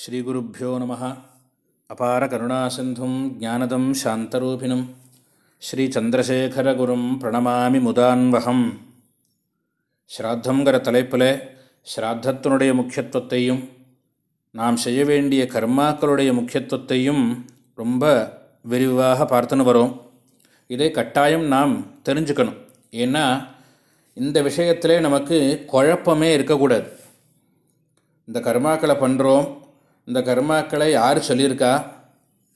ஸ்ரீகுருப்போ நம. அபார கருணாசிந்தும் ஜானதம் சாந்தரூபிணம். ஸ்ரீச்சந்திரசேகரகுரும் பிரணமாமி முதான்வகம். ஸ்ராத்தங்கிற தலைப்பில் ஸ்ராத்தத்தினுடைய முக்கியத்துவத்தையும் நாம் செய்ய வேண்டிய கர்மாக்களுடைய முக்கியத்துவத்தையும் ரொம்ப விரிவாக பார்த்துன்னு வரோம். இதை கட்டாயம் நாம் தெரிஞ்சுக்கணும். ஏன்னா இந்த விஷயத்திலே நமக்கு குழப்பமே இருக்கக்கூடாது. இந்த கர்மாக்களை பண்ணுறோம் இந்த கர்மாக்களை யார் சொல்லியிருக்கா?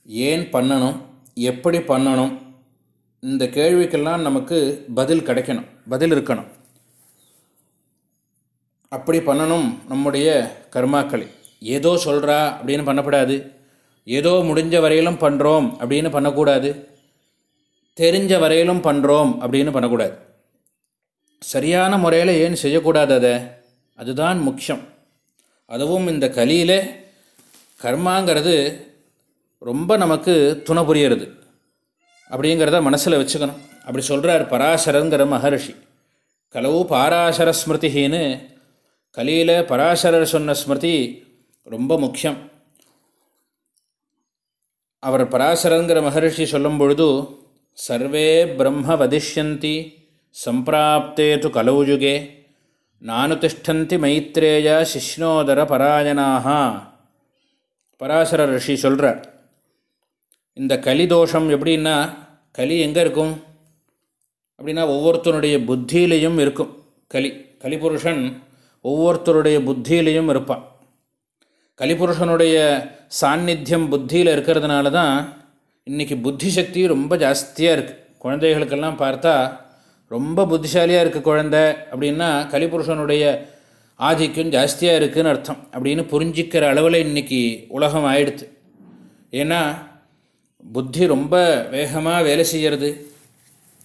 ஏன் பண்ணணும்? எப்படி பண்ணணும்? இந்த கேள்விக்கெல்லாம் நமக்கு பதில் கிடைக்கணும். பதில் இருக்கணும். அப்படி பண்ணணும் நம்முடைய கர்மாக்களை. ஏதோ சொல்கிறா அப்படின்னு பண்ணக்கூடாது ஏதோ முடிஞ்ச வரையிலும் பண்ணுறோம் அப்படின்னு பண்ணக்கூடாது. தெரிஞ்ச வரையிலும் பண்ணுறோம் அப்படின்னு பண்ணக்கூடாது. சரியான முறையில் ஏன் செய்யக்கூடாது அதை? அதுதான் முக்கியம். அதுவும் இந்த கலியில் கர்மாங்கிறது ரொம்ப நமக்கு துணை புரியறது. அப்படிங்கிறத மனசில் வச்சுக்கணும். அப்படி சொல்கிறார் பராசரங்கிற மகர்ஷி. கலவு பாராசர ஸ்மிருதின்னு கலியில் பராசரர் சொன்ன ஸ்மிருதி ரொம்ப முக்கியம். அவர் பராசரங்கிற மகர்ஷி சொல்லும் பொழுது சர்வே பிரம்ம வதிஷ்யந்தி சம்பிராப்தே து கலௌயுகே நானுதிஷ்டந்தி மைத்ரேய சிஷ்ணோதர பராயணாக பராசர ரிஷி சொல்கிறார் இந்த கலி தோஷம் எப்படின்னா கலி எங்கே இருக்கும்? அப்படின்னா ஒவ்வொருத்தனுடைய புத்தியிலையும் இருக்கும். கலி கலிபுருஷன் ஒவ்வொருத்தருடைய புத்தியிலையும் இருப்பான். கலிபுருஷனுடைய சாநித்தியம் புத்தியில் இருக்கிறதுனால தான் இன்றைக்கி புத்தி சக்தி ரொம்ப ஜாஸ்தியாக இருக்குது குழந்தைகளுக்கெல்லாம் பார்த்தா ரொம்ப புத்திசாலியாக இருக்குது குழந்தை அப்படின்னா கலிபுருஷனுடைய ஆதிக்கம் ஜாஸ்தியாக இருக்குதுன்னு அர்த்தம். அப்படின்னு புரிஞ்சிக்கிற அளவில் இன்றைக்கி உலகம் ஆயிடுது. ஏன்னா புத்தி ரொம்ப வேகமாக வேலை செய்கிறது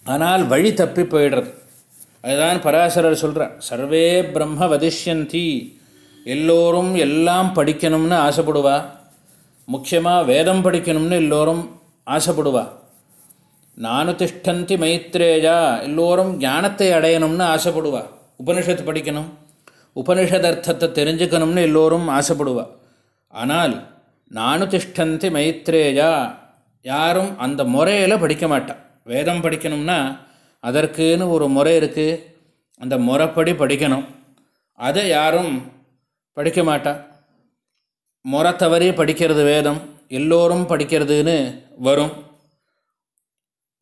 ஆனால் வழி தப்பி போயிடுறது. அதுதான் பராசரர் சொல்கிறார் சர்வே பிரம்ம வதிஷ்யந்தி எல்லோரும் எல்லாம் படிக்கணும்னு ஆசைப்படுவா. முக்கியமாக வேதம் படிக்கணும்னு எல்லோரும் ஆசைப்படுவா. நானு திஷ்டந்தி மைத்ரேயா எல்லோரும் ஞானத்தை அடையணும்னு ஆசைப்படுவா. உபனிஷத்து படிக்கணும். உபனிஷதர்த்தத்தை தெரிஞ்சுக்கணும்னு எல்லோரும் ஆசைப்படுவா ஆனால் நானு திஷ்டந்தி மைத்ரேயா யாரும் அந்த முறையில் படிக்க மாட்டான் வேதம் படிக்கணும்னா அதற்குன்னு ஒரு முறை இருக்குது அந்த முறைப்படி படிக்கணும். அதை யாரும் படிக்க மாட்டா முறை தவறி படிக்கிறது வேதம் எல்லோரும் படிக்கிறதுன்னு வரும்.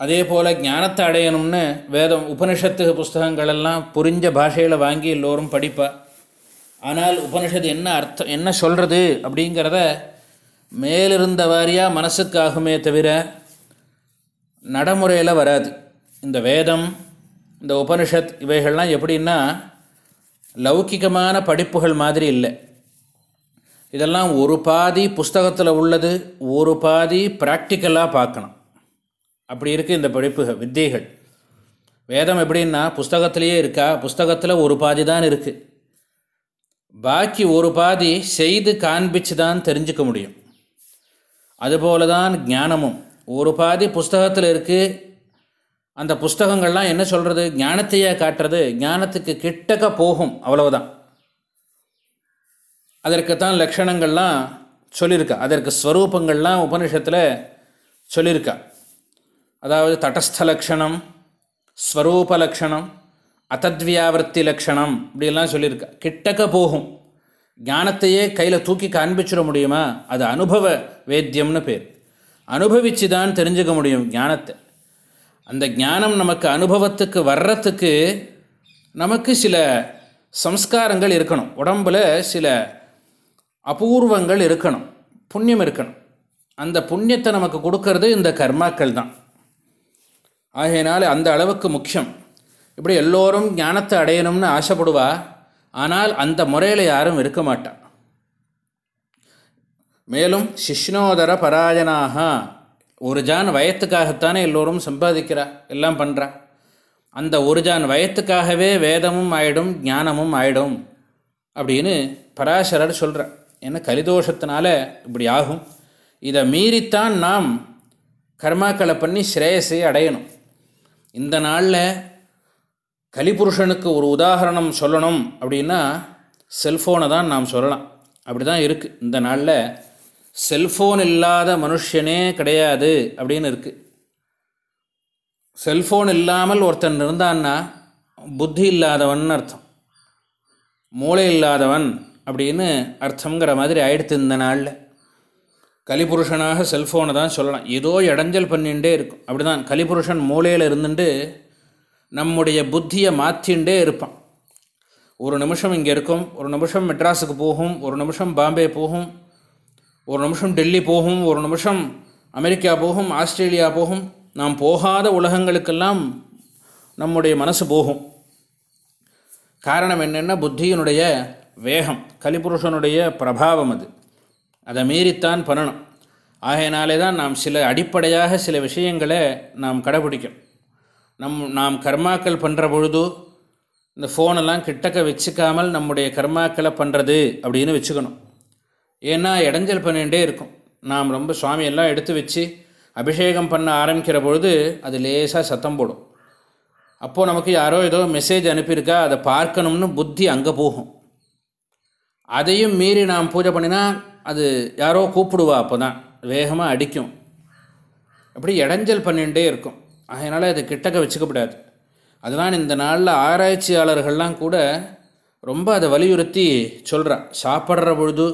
அதே போல் ஞானத்தை அடையணும்னு வேதம் உபனிஷத்து புஸ்தகங்களெல்லாம் புரிஞ்ச பாஷையில் வாங்கி எல்லோரும் படிப்பா. ஆனால் உபனிஷத்து என்ன அர்த்தம் என்ன சொல்கிறது அப்படிங்கிறத மேலிருந்த வாரியாக மனசுக்காகுமே தவிர நடைமுறையில் வராது. இந்த வேதம் இந்த உபனிஷத் இவைகள்லாம் எப்படின்னா லௌக்கிகமான படிப்புகள் மாதிரி இல்லை. இதெல்லாம் ஒரு பாதி புஸ்தகத்தில் உள்ளது ஒரு பாதி ப்ராக்டிக்கலாக பார்க்கணும். அப்படி இருக்குது இந்த படிப்புகள் வித்தியைகள் வேதம் எப்படின்னா புஸ்தகத்திலேயே இருக்கா? புஸ்தகத்தில் ஒரு பாதி தான் இருக்குது பாக்கி ஒரு பாதி செய்து காண்பிச்சு தான் தெரிஞ்சுக்க முடியும். அதுபோல தான் ஞானமும். ஒரு பாதி புஸ்தகத்தில் இருக்குது அந்த புஸ்தகங்கள்லாம் என்ன சொல்கிறது ஞானத்தையே காட்டுறது. ஞானத்துக்கு கிட்டக்க போகும் அவ்வளவுதான். அதற்குத்தான் லக்ஷணங்கள்லாம் சொல்லியிருக்கா. அதற்கு ஸ்வரூபங்கள்லாம் உபனிஷத்தில் சொல்லியிருக்கா. அதாவது தடஸ்தலக்ஷணம் ஸ்வரூப லக்ஷணம் அத்தத்வியாவர்த்தி லக்ஷணம் இப்படியெல்லாம் சொல்லியிருக்கா. கிட்டக்க போகும். ஞானத்தையே கையில் தூக்கி காண்பிச்சிட முடியுமா? அது அனுபவ வேத்தியம்னு பேர். அனுபவித்து தான் தெரிஞ்சுக்க முடியும் ஞானத்தை. அந்த ஞானம் நமக்கு அனுபவத்துக்கு வர்றத்துக்கு நமக்கு சில சம்ஸ்காரங்கள் இருக்கணும். உடம்பில் சில அபூர்வங்கள் இருக்கணும். புண்ணியம் இருக்கணும். அந்த புண்ணியத்தை நமக்கு கொடுக்கறது இந்த கர்மாக்கள் தான் ஆகையினால் அந்த அளவுக்கு முக்கியம். இப்படி எல்லோரும் ஞானத்தை அடையணும்னு ஆசைப்படுவா? ஆனால் அந்த முறையில் யாரும் இருக்க மாட்டான் மேலும் சிஷ்ணோதர பராயணாக ஒரு ஜான் வயத்துக்காகத்தானே எல்லோரும் சம்பாதிக்கிறா எல்லாம் பண்ணுறா அந்த ஒரு ஜான் வயத்துக்காகவே வேதமும் ஆயிடும் ஞானமும் ஆயிடும் அப்படின்னு பராசரர் சொல்கிறார் ஏன்னா கலிதோஷத்தினால இப்படி ஆகும்? இதை மீறித்தான் நாம் கர்மாக்களை பண்ணி ஸ்ரேயஸை அடையணும். இந்த நாளில் கலிபுருஷனுக்கு ஒரு உதாரணம் சொல்லணும் அப்படின்னா செல்ஃபோனை தான் நாம் சொல்லலாம். அப்படி தான் இருக்குது இந்த நாளில் செல்ஃபோன் இல்லாத மனுஷனே கிடையாது அப்படின்னு இருக்குது செல்ஃபோன் இல்லாமல் ஒருத்தன் இருந்தான்னா புத்தி இல்லாதவன் அர்த்தம். மூளை இல்லாதவன் அப்படின்னு அர்த்தங்கிற மாதிரி ஆயிடுத்து இந்த நாளில். கலிபுருஷனாக செல்ஃபோனை தான் சொல்லலாம். ஏதோ இடைஞ்சல் பண்ணிகிட்டே இருக்கும். அப்படி தான் கலிபுருஷன் மூலையில் இருந்துட்டு நம்முடைய புத்தியை மாற்றிண்டே இருப்பான். ஒரு நிமிஷம் இங்கே இருக்கும். ஒரு நிமிஷம் மெட்ராஸுக்கு போகும். ஒரு நிமிஷம் பாம்பே போகும். ஒரு நிமிஷம் டெல்லி போகும். ஒரு நிமிஷம் அமெரிக்கா போகும். ஆஸ்திரேலியா போகும். நாம் போகாத உலகங்களுக்கெல்லாம் நம்முடைய மனசு போகும். காரணம் என்னென்னா புத்தியினுடைய வேகம் கலிபுருஷனுடைய பிரபாவம் அது. அதை மீறித்தான் பண்ணணும். ஆகையினாலே தான் நாம் சில அடிப்படையாக சில விஷயங்களை நாம் கடைபிடிக்கும் நம் நாம் கர்மாக்கள் பண்ணுற பொழுது இந்த ஃபோனெல்லாம் கிட்டக்க வச்சுக்காமல் நம்முடைய கர்மாக்களை பண்ணுறது அப்படின்னு வச்சுக்கணும். ஏன்னா இடைஞ்சல் பண்ணிகிட்டே இருக்கும். நாம் ரொம்ப சுவாமியெல்லாம் எடுத்து வச்சு அபிஷேகம் பண்ண ஆரம்பிக்கிற பொழுது அது லேசாக சத்தம் போடும். அப்போது நமக்கு யாரோ ஏதோ மெசேஜ் அனுப்பியிருக்கா அதை பார்க்கணும்னு புத்தி அங்கே போகும். அதையும் மீறி நாம் பூஜை பண்ணினா அது யாரோ கூப்பிடுவா அப்போ தான் வேகமாக அடிக்கும். அப்படி இடைஞ்சல் பண்ணிகிட்டே இருக்கும். அதனால் அது கிட்டக்க வச்சுக்கப்படாது. அதனால் இந்த நாளில் ஆராய்ச்சியாளர்கள்லாம் கூட ரொம்ப அதை வலியுறுத்தி சொல்கிறான் சாப்பிட்ற பொழுது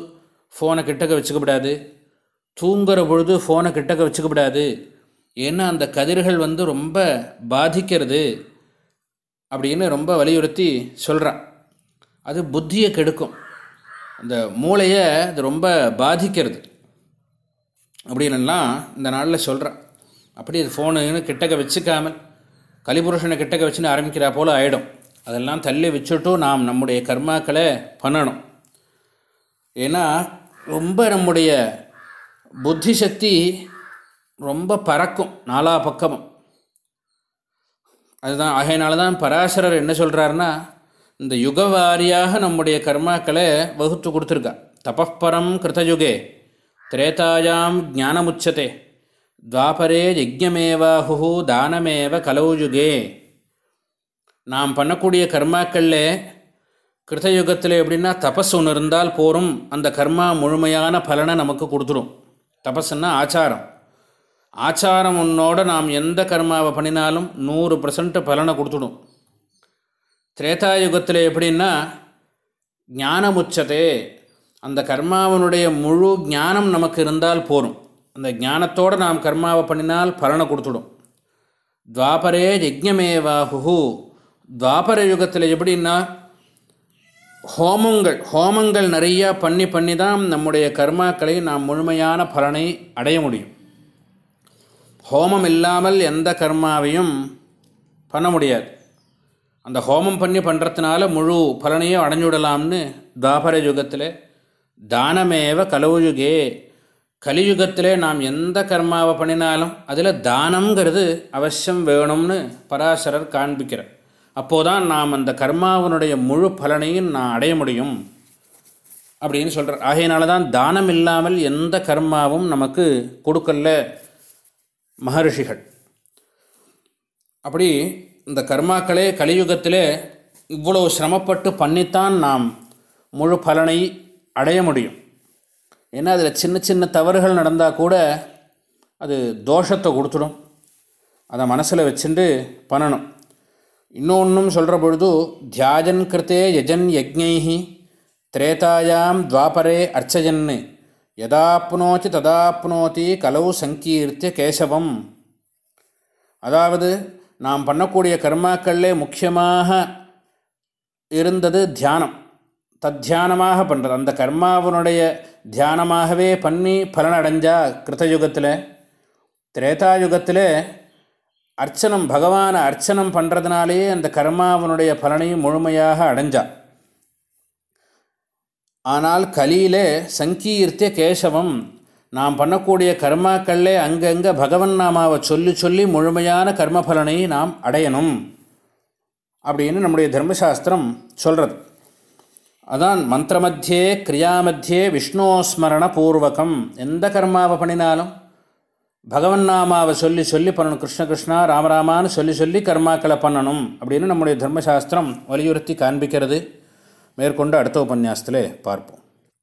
ஃபோனை கிட்டக்க வச்சுக்கப்படாது. தூங்குற பொழுது ஃபோனை கிட்டக்க வச்சுக்கப்படாது. ஏன்னா அந்த கதிர்கள் வந்து ரொம்ப பாதிக்கிறது அப்படின்னு ரொம்ப வலியுறுத்தி சொல்கிறான் அது புத்தியை கெடுக்கும். அந்த மூளையை அது ரொம்ப பாதிக்கிறது. அப்படின்னுலாம் இந்த நாளில் சொல்கிறேன் அப்படி அது ஃபோனு கிட்டக்க வச்சுக்காமல் கலிபுருஷனை கிட்டக்க வச்சுன்னு ஆரம்பிக்கிறா போல் ஆகிடும் அதெல்லாம் தள்ளி வச்சுட்டு நாம் நம்முடைய கர்மாக்களை பண்ணணும். ஏன்னா ரொம்ப நம்முடைய புத்தி சக்தி ரொம்ப பறக்கும் நாலா பக்கமும். அதுதான் ஆகையினால தான் பராசரர் என்ன சொல்கிறாருன்னா இந்த யுக வாரியாக நம்முடைய கர்மாக்களை வகுத்து கொடுத்துருக்கா. தபப்பரம் கிருதயுகே திரேதாயாம் ஞானமுச்சதே. துவாபரே யஜ்யமேவாஹு தானமேவ கலவுயுகே நாம் பண்ணக்கூடிய கர்மாக்களில் கிருதயுகத்தில் எப்படின்னா தபஸ் ஒன்று இருந்தால் போரும். அந்த கர்மா முழுமையான பலனை நமக்கு கொடுத்துரும். தபஸ்ன்னா ஆச்சாரம். ஆச்சாரம் உன்னோட நாம் எந்த கர்மாவை பண்ணினாலும் நூறு பர்சன்ட் பலனை கொடுத்துடும். திரேதாயுகத்தில் எப்படின்னா ஞானமுச்சதே. அந்த கர்மாவனுடைய முழு ஞானம் நமக்கு இருந்தால் போரும். அந்த ஞானத்தோடு நாம் கர்மாவை பண்ணினால் பலனை கொடுத்துடும். துவாபரே யஜ்யமேவாஹு துவாபர யுகத்தில் எப்படின்னா ஹோமங்கள் ஹோமங்கள் நிறையா பண்ணி பண்ணி தான் நம்முடைய கர்மாக்களை நாம் முழுமையான பலனை அடைய முடியும். ஹோமம் இல்லாமல் எந்த கர்மாவையும் பண்ண முடியாது. அந்த ஹோமம் பண்ணி பண்ணுறதுனால முழு பலனையும் அடைஞ்சுடலாம்னு தாபர யுகத்தில் தானமேவ கலவுயுகே கலியுகத்திலே நாம் எந்த கர்மாவை பண்ணினாலும் அதில் தானங்கிறது அவசியம் வேணும்னு பராசரர் காண்பிக்கிறார். அப்போதான் நாம் அந்த கர்மாவனுடைய முழு பலனையும் நான் அடைய முடியும் அப்படின்னு சொல்கிறார் ஆகையினால தான் தானம் இல்லாமல் எந்த கர்மாவும் நமக்கு கொடுக்கல மகர்ஷிகள். அப்படி இந்த கர்மாக்களே கலியுகத்திலே இவ்வளவு சிரமப்பட்டு பண்ணித்தான் நாம் முழு பலனை அடைய முடியும். ஏன்னா அதில் சின்ன சின்ன தவறுகள் நடந்தால் கூட அது தோஷத்தை கொடுத்துடும். அதை மனசில் வச்சுட்டு பண்ணணும். இன்னொன்றும் சொல்கிற பொழுது தியாஜன் கிருத்தே யஜன் யஜ்ஞை திரேதாயாம் துவாபரே அர்ச்சஜன்னு எதாப்னோச்சி ததாப்னோதி கலவு சங்கீர்த்திய கேசவம். அதாவது நாம் பண்ணக்கூடிய கர்மாக்களிலே முக்கியமாக இருந்தது தியானம். தத்தியானமாக பண்ணுறது அந்த கர்மாவனுடைய தியானமாகவே பண்ணி பலனடைஞ்சா கிருத்தயுகத்தில் திரேதாயுகத்தில் அர்ச்சனம் பகவானை அர்ச்சனம் பண்ணுறதுனாலேயே அந்த கர்மாவனுடைய பலனையும் முழுமையாக அடைஞ்சா. ஆனால் கலியிலே சங்கீர்த்திய கேசவம் நாம் பண்ணக்கூடிய கர்மாக்கள்லே அங்கங்கே பகவன் நாமாவை சொல்லி சொல்லி முழுமையான கர்மபலனை நாம் அடையணும் அப்படின்னு நம்முடைய தர்மசாஸ்திரம் சொல்கிறது அதான் மந்திரமத்தியே கிரியாமத்தியே விஷ்ணோஸ்மரண பூர்வகம் எந்த கர்மாவை பண்ணினாலும் பகவன் நாமாவை சொல்லி சொல்லி பண்ணணும். கிருஷ்ண கிருஷ்ணா ராமராமான்னு சொல்லி சொல்லி கர்மாக்களை பண்ணணும் அப்படின்னு நம்முடைய தர்மசாஸ்திரம் வலியுறுத்தி காண்பிக்கிறது. மேற்கொண்டு அடுத்த உபன்யாசத்தில் பார்ப்போம்.